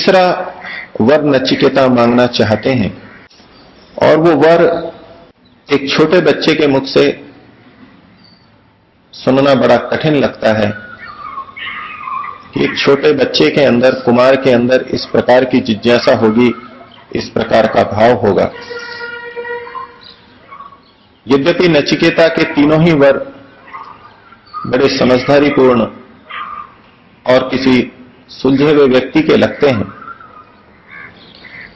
तीसरा वर नचिकेता मांगना चाहते हैं। और वो वर एक छोटे बच्चे के मुख से सुनना बड़ा कठिन लगता है कि एक छोटे बच्चे के अंदर, कुमार के अंदर इस प्रकार की जिज्ञासा होगी, इस प्रकार का भाव होगा। यद्यपि नचिकेता के तीनों ही वर बड़े समझदारीपूर्ण और किसी सुलझे हुए व्यक्ति के लगते हैं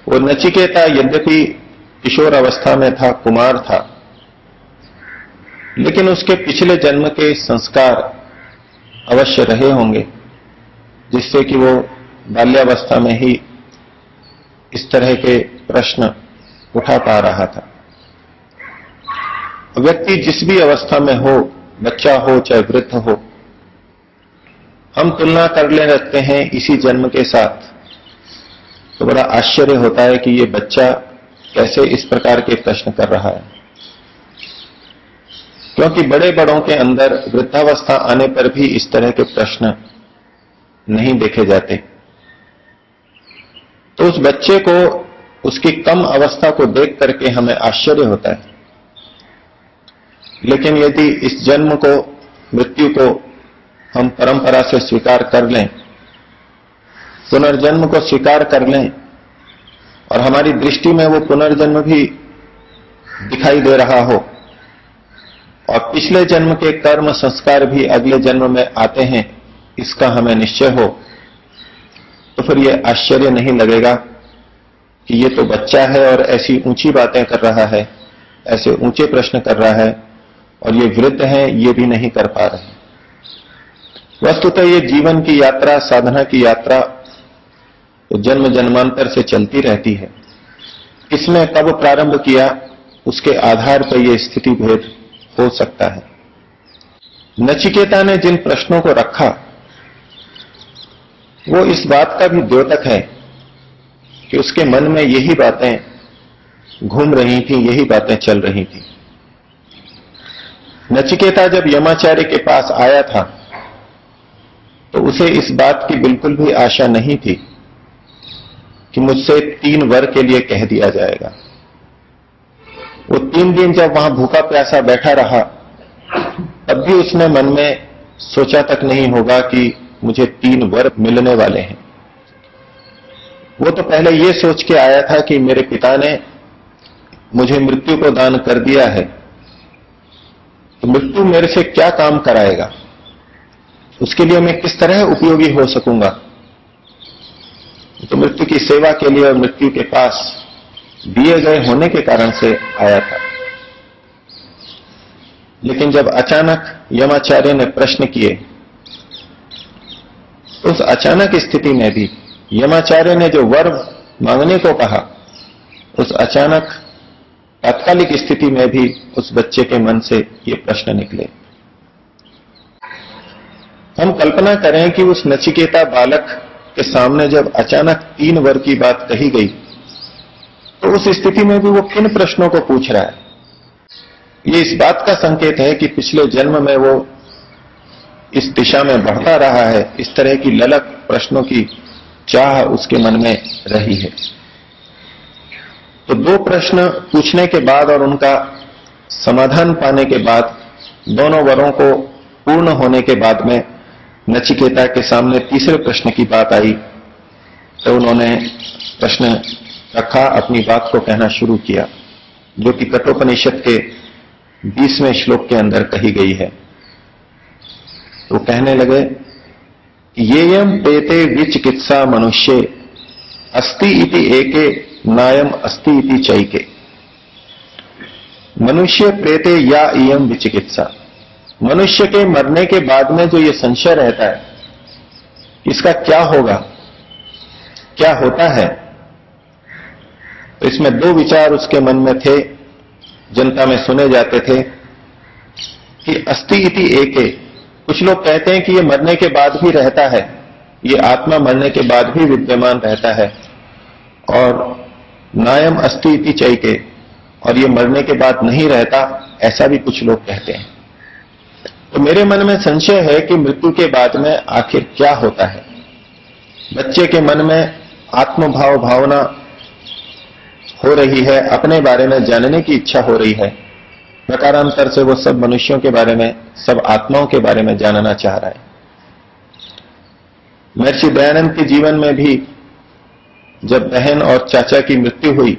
वो नचिकेता यद्यपि किशोर अवस्था में था, कुमार था, लेकिन उसके पिछले जन्म के संस्कार अवश्य रहे होंगे, जिससे कि वो बाल्यावस्था में ही इस तरह के प्रश्न उठा पा रहा था। व्यक्ति जिस भी अवस्था में हो, बच्चा हो, चाहे वृद्ध हो, हम तुलना कर ले रखते हैं इसी जन्म के साथ। तो बड़ा आश्चर्य होता है कि ये बच्चा कैसे इस प्रकार के प्रश्न कर रहा है। क्योंकि बड़े बड़ों के अंदर वृद्धावस्था आने पर भी इस तरह के प्रश्न नहीं देखे जाते। तो उस बच्चे को, उसकी कम अवस्था को देख करके हमें आश्चर्य होता है। लेकिन यदि इस जन्म को, मृत्यु को हम परंपरा से स्वीकार कर लें पुनर्जन्म को स्वीकार कर लें। और हमारी दृष्टि में वो पुनर्जन्म भी दिखाई दे रहा हो। और पिछले जन्म के कर्म संस्कार भी अगले जन्म में आते हैं, इसका हमें निश्चय हो। तो फिर ये आश्चर्य नहीं लगेगा कि ये तो बच्चा है और ऐसी ऊँची बातें कर रहा है, ऐसे ऊँचे प्रश्न कर रहा है, और ये वृद्ध है, ये भी नहीं कर पा रहे। वस्तुतः ये जीवन की यात्रा, साधना की यात्रा तो जन्म जन्मांतर से चलती रहती है। इसमें कब प्रारंभ किया, उसके आधार पर यह स्थिति भेद हो सकता है। नचिकेता ने जिन प्रश्नों को रखा, वो इस बात का भी द्योतक है कि उसके मन में यही बातें घूम रही थी, यही बातें चल रही थी। नचिकेता जब यमाचार्य के पास आया था तो उसे इस बात की बिल्कुल भी आशा नहीं थी कि मुझसे तीन वर के लिए कह दिया जाएगा। वो तीन दिन जब वहाँ भूखा प्यासा बैठा रहा, तब भी उसने मन में सोचा तक नहीं होगा कि मुझे तीन वर मिलने वाले हैं। वो तो पहले ये सोच के आया था कि मेरे पिता ने मुझे मृत्यु को दान कर दिया है। तो मृत्यु मेरे से क्या काम कराएगा? उसके लिए मैं किस तरह उपयोगी हो सकूँगा? तो मृत्यु की सेवा के लिए और मृत्यु के पास दिए गए होने के कारण से आया था। लेकिन जब अचानक यमाचार्य ने प्रश्न किए तो उस अचानक स्थिति में भी यमाचार्य ने जो वर मांगने को कहा, उस अचानक तात्कालिक स्थिति में भी उस बच्चे के मन से ये प्रश्न निकले। हम कल्पना करें कि उस नचिकेता बालक के सामने जब अचानक तीन वर्ग की बात कही गई तो उस स्थिति में भी वो किन प्रश्नों को पूछ रहा है? ये इस बात का संकेत है कि पिछले जन्म में वो इस दिशा में बढ़ता रहा है। इस तरह की ललक प्रश्नों की चाह उसके मन में रही है। तो दो प्रश्न पूछने के बाद और उनका समाधान पाने के बाद, दोनों वरों को पूर्ण होने के बाद में नचिकेता के सामने तीसरे प्रश्न की बात आई तो उन्होंने प्रश्न रखा, अपनी बात को कहना शुरू किया, जो कि कठोपनिषद के बीसवें श्लोक के अंदर कही गई है। तो कहने लगे ये यम पेते विचिकित्सा मनुष्य, अस्ति इति एके नायम अस्ति इति चैके। मनुष्य प्रेते या इयम विचिकित्सा। मनुष्य के मरने के बाद में जो ये संशय रहता है, इसका क्या होगा? क्या होता है? तो इसमें दो विचार उसके मन में थे, जनता में सुने जाते थे कि अस्थि इति एक। कुछ लोग कहते हैं कि ये मरने के बाद भी रहता है, ये आत्मा मरने के बाद भी विद्यमान रहता है, और नायम अस्थि इति चैके, और ये मरने के बाद नहीं रहता, ऐसा भी कुछ लोग कहते हैं। तो मेरे मन में संशय है कि मृत्यु के बाद में आखिर क्या होता है। बच्चे के मन में आत्मभाव भावना हो रही है, अपने बारे में जानने की इच्छा हो रही है। प्रकारांतर से वो सब मनुष्यों के बारे में, सब आत्माओं के बारे में जानना चाह रहा है। महर्षि दयानंद के जीवन में भी जब बहन और चाचा की मृत्यु हुई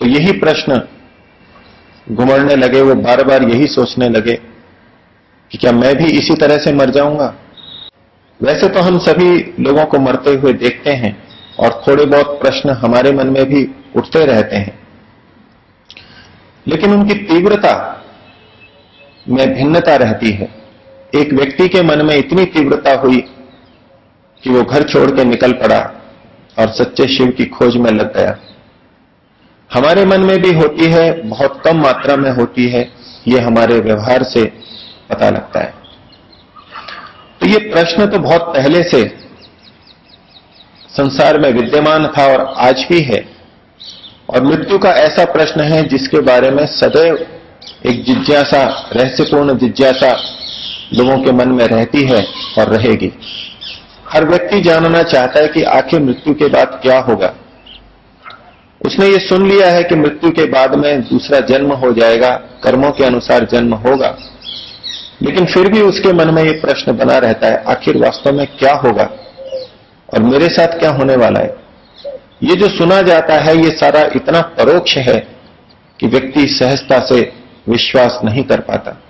तो यही प्रश्न घुमड़ने लगे, वो बार बार यही सोचने लगे कि क्या मैं भी इसी तरह से मर जाऊँगा? वैसे तो हम सभी लोगों को मरते हुए देखते हैं और थोड़े बहुत प्रश्न हमारे मन में भी उठते रहते हैं। लेकिन उनकी तीव्रता में भिन्नता रहती है। एक व्यक्ति के मन में इतनी तीव्रता हुई कि वो घर छोड़ के निकल पड़ा और सच्चे शिव की खोज में लग गया। हमारे मन में भी होती है, बहुत कम मात्रा में होती है, ये हमारे व्यवहार से पता लगता है। तो ये प्रश्न तो बहुत पहले से संसार में विद्यमान था और आज भी है। और मृत्यु का ऐसा प्रश्न है जिसके बारे में सदैव एक जिज्ञासा, रहस्यपूर्ण जिज्ञासा लोगों के मन में रहती है और रहेगी। हर व्यक्ति जानना चाहता है कि आखिर मृत्यु के बाद क्या होगा। उसने ये सुन लिया है कि मृत्यु के बाद में दूसरा जन्म हो जाएगा, कर्मों के अनुसार जन्म होगा। लेकिन फिर भी उसके मन में ये प्रश्न बना रहता है, आखिर वास्तव में क्या होगा? और मेरे साथ क्या होने वाला है? ये जो सुना जाता है, ये सारा इतना परोक्ष है कि व्यक्ति सहजता से विश्वास नहीं कर पाता।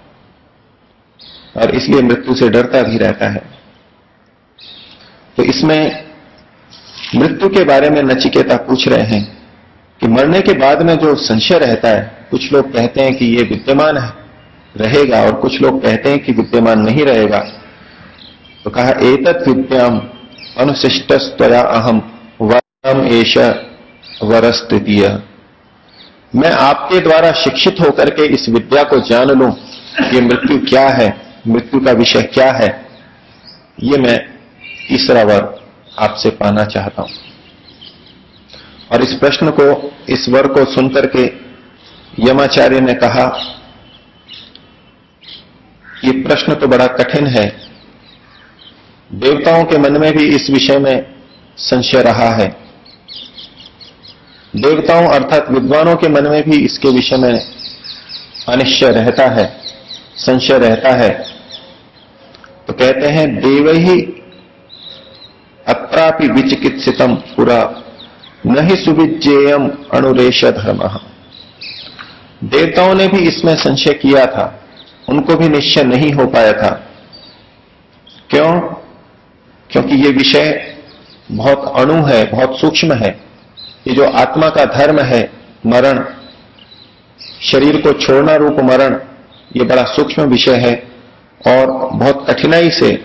और इसलिए मृत्यु से डरता भी रहता है। तो इसमें मृत्यु के बारे में नचिकेता पूछ रहे हैं कि मरने के बाद में जो संशय रहता है, कुछ लोग कहते हैं कि ये विद्यमान है। रहेगा और कुछ लोग कहते हैं कि विद्यमान नहीं रहेगा। तो कहा, एतत् विद्याम अनुशिष्ट स्वया अहम वरम एश वरस्थितीय। मैं आपके द्वारा शिक्षित होकर के इस विद्या को जान लूँ कि मृत्यु क्या है, मृत्यु का विषय क्या है। ये मैं तीसरा वर आपसे पाना चाहता हूँ। और इस प्रश्न को, इस वर को सुनकर के यमाचार्य ने कहा ये प्रश्न तो बड़ा कठिन है। देवताओं के मन में भी इस विषय में संशय रहा है। देवताओं अर्थात विद्वानों के मन में भी इसके विषय में अनिश्चय रहता है, संशय रहता है। तो कहते हैं, देव ही अत्रापि विचिकित्सितम पूरा न ही सुविज्ञेयम अनुरेश धर्म। देवताओं ने भी इसमें संशय किया था। उनको भी निश्चय नहीं हो पाया था। क्यों? क्योंकि ये विषय बहुत अणु है, बहुत सूक्ष्म है। ये जो आत्मा का धर्म है, मरण, शरीर को छोड़ना रूप मरण, ये बड़ा सूक्ष्म विषय है और बहुत कठिनाई से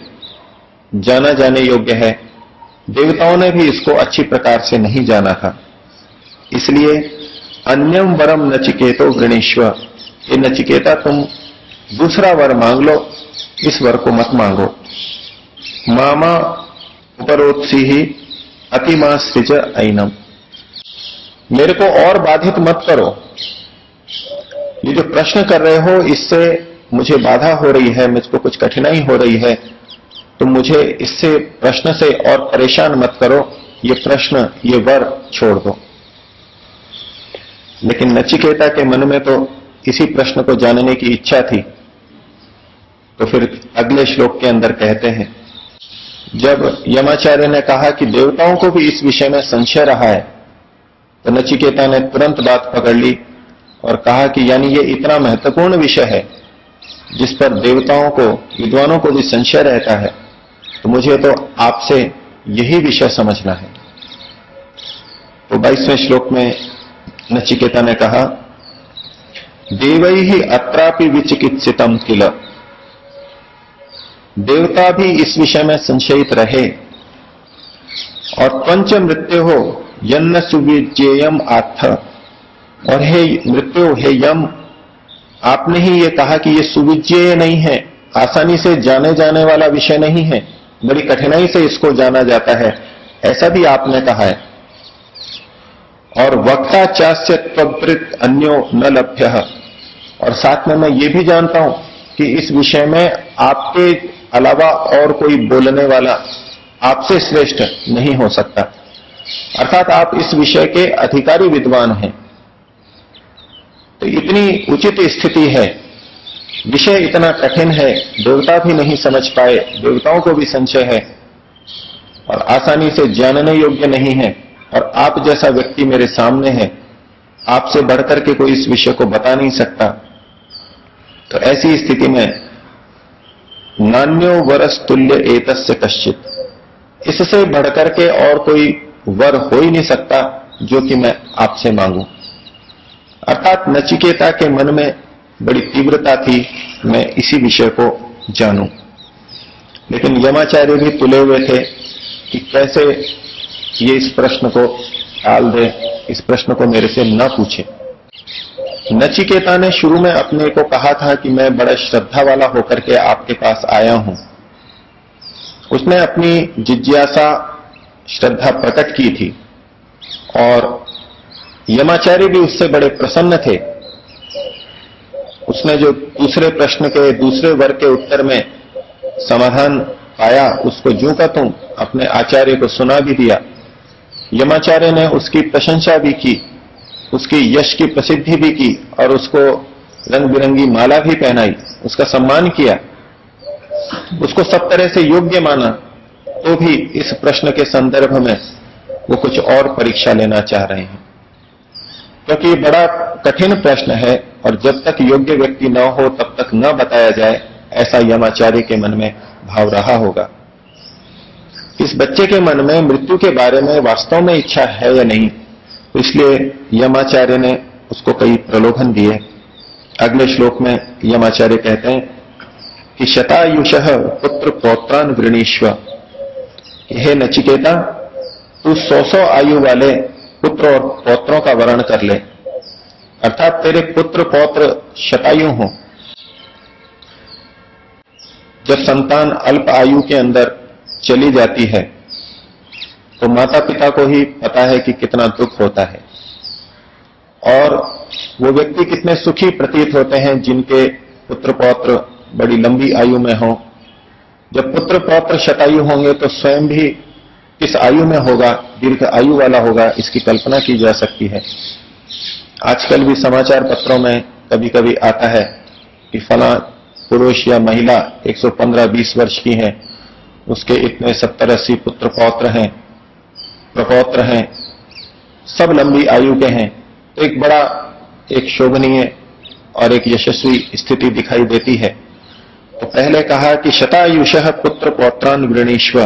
जाना जाने योग्य है। देवताओं ने भी इसको अच्छी प्रकार से नहीं जाना था। इसलिए अन्यम वरम नचिकेतो गणेश्व। ये नचिकेता तुम दूसरा वर मांग लो, इस वर को मत मांगो। मामा उपरोत्सी ही अतिमा सृज ऐनम। मेरे को और बाधित मत करो। ये जो प्रश्न कर रहे हो, इससे मुझे बाधा हो रही है मुझको कुछ कठिनाई हो रही है। तो मुझे इससे प्रश्न से और परेशान मत करो। ये प्रश्न, ये वर छोड़ दो। लेकिन नचिकेता के मन में तो इसी प्रश्न को जानने की इच्छा थी। तो फिर अगले श्लोक के अंदर कहते हैं, जब यमाचार्य ने कहा कि देवताओं को भी इस विषय में संशय रहा है तो नचिकेता ने तुरंत बात पकड़ ली और कहा कि यानी ये इतना महत्वपूर्ण विषय है, जिस पर देवताओं को, विद्वानों को भी संशय रहता है तो मुझे तो आपसे यही विषय समझना है। तो बाईसवें श्लोक में नचिकेता ने कहा, देव ही अत्रापि विचिकित्सितम किल। देवता भी इस विषय में संशयित रहे। और पंच मृत्यु हो, यन्न सुविजयम आथ और हे, मृत्यु हे यम, आपने ही ये कहा कि ये सुविजय नहीं है, आसानी से जाने जाने वाला विषय नहीं है, बड़ी कठिनाई से इसको जाना जाता है, ऐसा भी आपने कहा है। और वक्ता चास्य त्वृत अन्यो न लभ्य। और साथ में मैं ये भी जानता हूँ कि इस विषय में आपके अलावा और कोई बोलने वाला आपसे श्रेष्ठ नहीं हो सकता। अर्थात आप इस विषय के अधिकारी विद्वान हैं। तो इतनी उचित स्थिति है। विषय इतना कठिन है, देवता भी नहीं समझ पाए, देवताओं को भी संशय है। और आसानी से जानने योग्य नहीं है। और आप जैसा व्यक्ति मेरे सामने है, आपसे बढ़कर के कोई इस विषय को बता नहीं सकता। तो ऐसी स्थिति में नान्यो वरस तुल्य एतस्य कश्चित। इससे बढ़कर के और कोई वर हो ही नहीं सकता, जो कि मैं आपसे मांगू। अर्थात नचिकेता के मन में बड़ी तीव्रता थी, मैं इसी विषय को जानू। लेकिन यमाचार्य भी तुले हुए थे कि कैसे ये इस प्रश्न को टाल दे, इस प्रश्न को मेरे से न पूछे। नचिकेता ने शुरू में अपने को कहा था कि मैं बड़ा श्रद्धा वाला होकर के आपके पास आया हूँ। उसने अपनी जिज्ञासा, श्रद्धा प्रकट की थी और यमाचार्य भी उससे बड़े प्रसन्न थे। उसने जो दूसरे प्रश्न के, दूसरे वर्ग के उत्तर में समाधान पाया, उसको जू का तुम अपने आचार्य को सुना भी दिया। यमाचार्य ने उसकी प्रशंसा भी की। उसकी यश की प्रसिद्धि भी की और उसको रंग बिरंगी माला भी पहनाई, उसका सम्मान किया। उसको सब तरह से योग्य माना तो भी इस प्रश्न के संदर्भ में वो कुछ और परीक्षा लेना चाह रहे हैं। क्योंकि ये बड़ा कठिन प्रश्न है और जब तक योग्य व्यक्ति न हो, तब तक न बताया जाए, ऐसा यमाचार्य के मन में भाव रहा होगा। इस बच्चे के मन में मृत्यु के बारे में वास्तव में इच्छा है या नहीं तो इसलिए यमाचार्य ने उसको कई प्रलोभन दिए। अगले श्लोक में यमाचार्य कहते हैं कि शतायुष पुत्र पौत्रान वृणीश्व हे नचिकेता, तू सौ सौ आयु वाले पुत्र और पौत्रों का वर्ण कर ले। अर्थात तेरे पुत्र पौत्र शतायु हो। जब संतान अल्प आयु के अंदर चली जाती है तो माता पिता को ही पता है कि कितना दुख होता है। और वो व्यक्ति कितने सुखी प्रतीत होते हैं जिनके पुत्र पौत्र बड़ी लंबी आयु में हो। जब पुत्र पौत्र शतायु होंगे तो स्वयं भी किस आयु में होगा, दीर्घ आयु वाला होगा, इसकी कल्पना की जा सकती है। आजकल भी समाचार पत्रों में कभी कभी आता है कि फला पुरुष या महिला 115-20 वर्ष की है, उसके इतने सत्तर अस्सी पुत्र पौत्र हैं। प्रपौत्र हैं, सब लंबी आयु के हैं। तो एक बड़ा, एक शोभनीय और एक यशस्वी स्थिति दिखाई देती है। तो पहले कहा कि शतायुष पुत्र पौत्रान वृणीश्व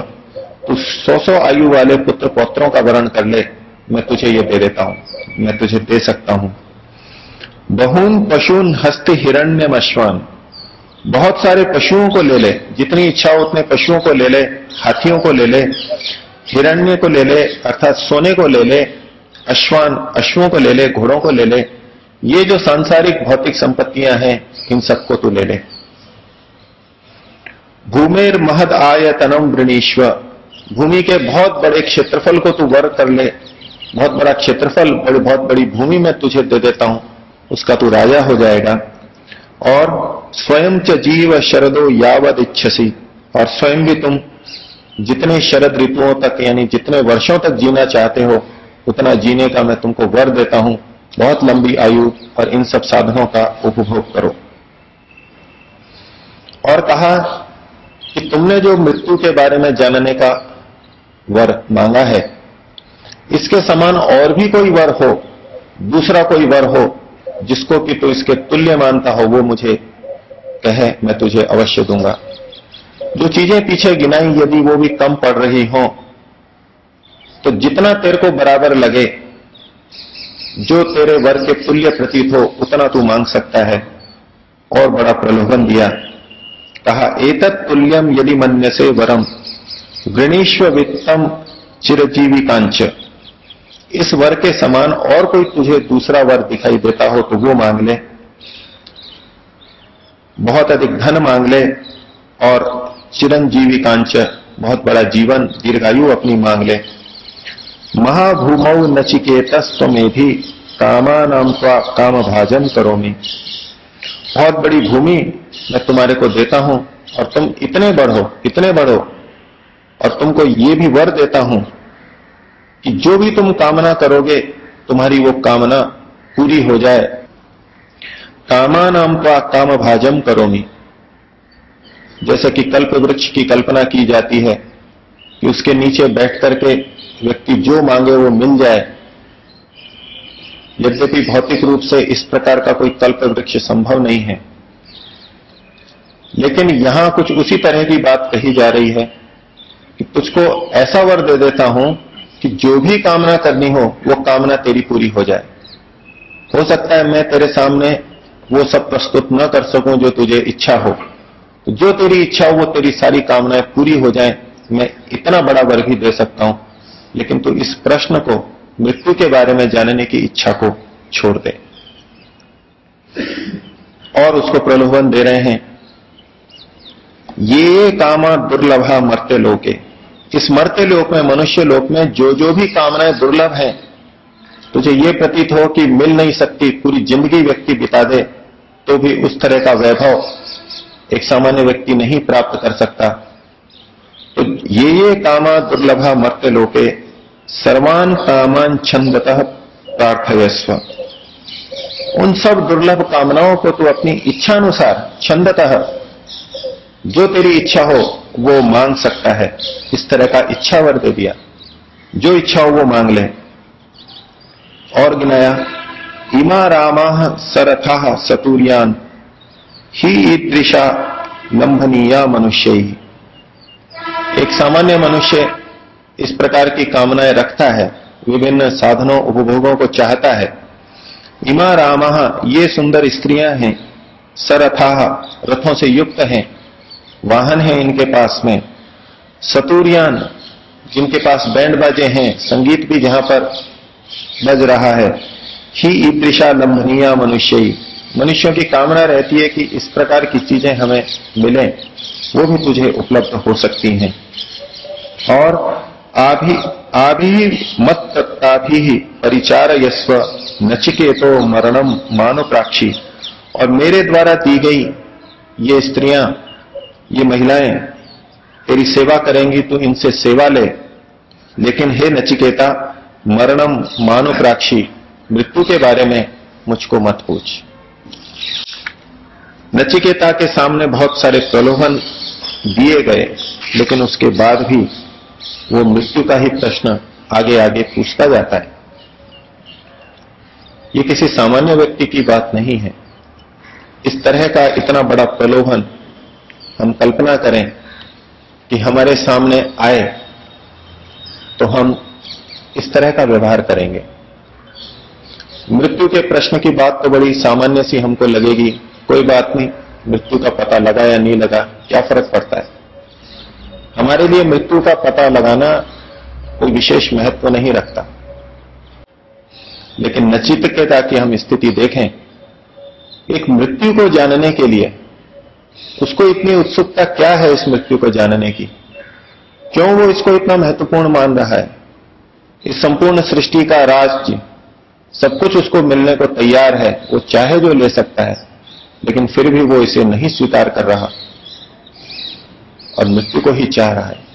तू सौ सौ आयु वाले पुत्र पौत्रों का वर्ण कर ले। मैं तुझे ये दे देता हूँ, मैं तुझे दे सकता हूँ। बहुन पशुन हस्त हिरण्य अश्वान बहुत सारे पशुओं को ले ले। जितनी इच्छा हो उतने पशुओं को ले ले, हाथियों को ले ले। हिरण्य को ले ले, अर्थात सोने को ले ले, अश्वान, अश्वों को ले ले, घोड़ों को ले ले, ये जो सांसारिक भौतिक संपत्तियाँ हैं, इन सबको तू ले ले। भूमेर महद आयतनम वृणीश्व भूमि के बहुत बड़े क्षेत्रफल को तू वर कर ले। बहुत बड़ा क्षेत्रफल, बड़ी, बहुत बड़ी भूमि मैं तुझे दे देता हूँ, उसका तू राजा हो जाएगा। और स्वयं च जीव शरदो यावद इच्छसी और स्वयं भी तुम जितने शरद ऋतुओं तक, यानी जितने वर्षों तक जीना चाहते हो, उतना जीने का मैं तुमको वर देता हूँ। बहुत लंबी आयु और इन सब साधनों का उपभोग करो। और कहा कि तुमने जो मृत्यु के बारे में जानने का वर मांगा है, इसके समान और भी कोई वर हो, दूसरा कोई वर हो, जिसको कि तू तो इसके तुल्य मानता हो, वो मुझे कहे, मैं तुझे अवश्य दूँगा। जो चीज़ें पीछे गिनाई यदि वो भी कम पड़ रही हो तो जितना तेरे को बराबर लगे, जो तेरे वर के तुल्य प्रतीत हो, उतना तू मांग सकता है। और बड़ा प्रलोभन दिया। कहा, एतत् तुल्यम यदि मन्य से वरम गृणीश्व वित्तम चिरजीवी कांच इस वर के समान और कोई तुझे दूसरा वर दिखाई देता हो तो वो मांग ले। बहुत अधिक धन मांग ले, और चिरंजीवी कांच बहुत बड़ा जीवन, दीर्घायु अपनी मांग ले। महाभूमौ नचिकेतस्व में भी कामा नाम काम भाजन करो मी बहुत बड़ी भूमि मैं तुम्हारे को देता हूँ, और तुम इतने बढ़ो इतने बढ़ो, और तुमको ये भी वर देता हूँ कि जो भी तुम कामना करोगे, तुम्हारी वो कामना पूरी हो जाए। कामा नाम का काम भाजम करोमी। जैसे कि कल्प वृक्ष की कल्पना की जाती है कि उसके नीचे बैठ करके व्यक्ति जो मांगे वो मिल जाए। यद्यपि भौतिक रूप से इस प्रकार का कोई कल्प वृक्ष संभव नहीं है। लेकिन यहाँ कुछ उसी तरह की बात कही जा रही है कि तुझको ऐसा वर दे देता हूँ कि जो भी कामना करनी हो, वो कामना तेरी पूरी हो जाए। हो सकता है मैं तेरे सामने वो सब प्रस्तुत न कर सकूँ जो तुझे इच्छा हो। जो तेरी इच्छा हो, वो तेरी सारी कामनाएँ पूरी हो जाए, मैं इतना बड़ा वर्ग ही दे सकता हूँ। लेकिन तू इस प्रश्न को मृत्यु के बारे में जानने की इच्छा को छोड़ दे। और उसको प्रलोभन दे रहे हैं। ये कामा दुर्लभा मरते लोके। इस मरते लोक में, मनुष्य लोक में जो जो भी कामनाएँ दुर्लभ हैं, तुझे ये प्रतीत हो कि मिल नहीं सकती, पूरी ज़िंदगी व्यक्ति बिता दे तो भी उस तरह का वैभव एक सामान्य व्यक्ति नहीं प्राप्त कर सकता। तो ये ये कामा दुर्लभा मर्त लोके सर्वान कामान छंदतः प्रार्थयस्व। उन सब दुर्लभ कामनाओं को तू अपनी इच्छा अनुसार छंदतः जो तेरी इच्छा हो, वो मांग सकता है। इस तरह का इच्छा वर दे दिया। जो इच्छा हो, वो मांग ले। और गिनाया, इमा रामा सरथा सतुरियान। ही ईदृशा लंभनीया मनुष्य। ही एक सामान्य मनुष्य इस प्रकार की कामनाएँ रखता है, विभिन्न साधनों, उपभोगों को चाहता है। इमा रामा, ये सुंदर स्त्रियाँ हैं, सरथा, रथों से युक्त हैं, वाहन है इनके पास में। सतुरियान, जिनके पास बैंड बाजे हैं, संगीत भी जहाँ पर बज रहा है। ही ईदृशा लंबनिया मनुष्य। मनुष्यों की कामना रहती है कि इस प्रकार की चीज़ें हमें मिले, वो भी तुझे उपलब्ध हो सकती हैं। और आभि आभि मत ही परिचार यस्व नचिकेतो मरणम मानो प्राक्षी। और मेरे द्वारा दी गई ये स्त्रियाँ, ये महिलाएँ, तेरी सेवा करेंगी तो इनसे सेवा ले। लेकिन हे नचिकेता मरणम मानो प्राक्षी, मृत्यु के बारे में मुझको मत पूछ। नचिकेता के सामने बहुत सारे प्रलोभन दिए गए, लेकिन उसके बाद भी वो मृत्यु का ही प्रश्न आगे आगे पूछता जाता है। ये किसी सामान्य व्यक्ति की बात नहीं है। इस तरह का इतना बड़ा प्रलोभन हम कल्पना करें कि हमारे सामने आए तो हम इस तरह का व्यवहार करेंगे। मृत्यु के प्रश्न की बात तो बड़ी सामान्य सी हमको लगेगी। कोई बात नहीं, मृत्यु का पता लगा या नहीं लगा, क्या फ़र्क पड़ता है? हमारे लिए मृत्यु का पता लगाना कोई विशेष महत्व नहीं रखता। लेकिन नचितता की हम स्थिति देखें, एक मृत्यु को जानने के लिए, उसको इतनी उत्सुकता क्या है इस मृत्यु को जानने की? क्यों वो इसको इतना महत्वपूर्ण मान रहा है? इस संपूर्ण सृष्टि का राज्य सब कुछ उसको मिलने को तैयार है, वो चाहे जो ले सकता है, लेकिन फिर भी वो इसे नहीं स्वीकार कर रहा। और मृत्यु को ही चाह रहा है।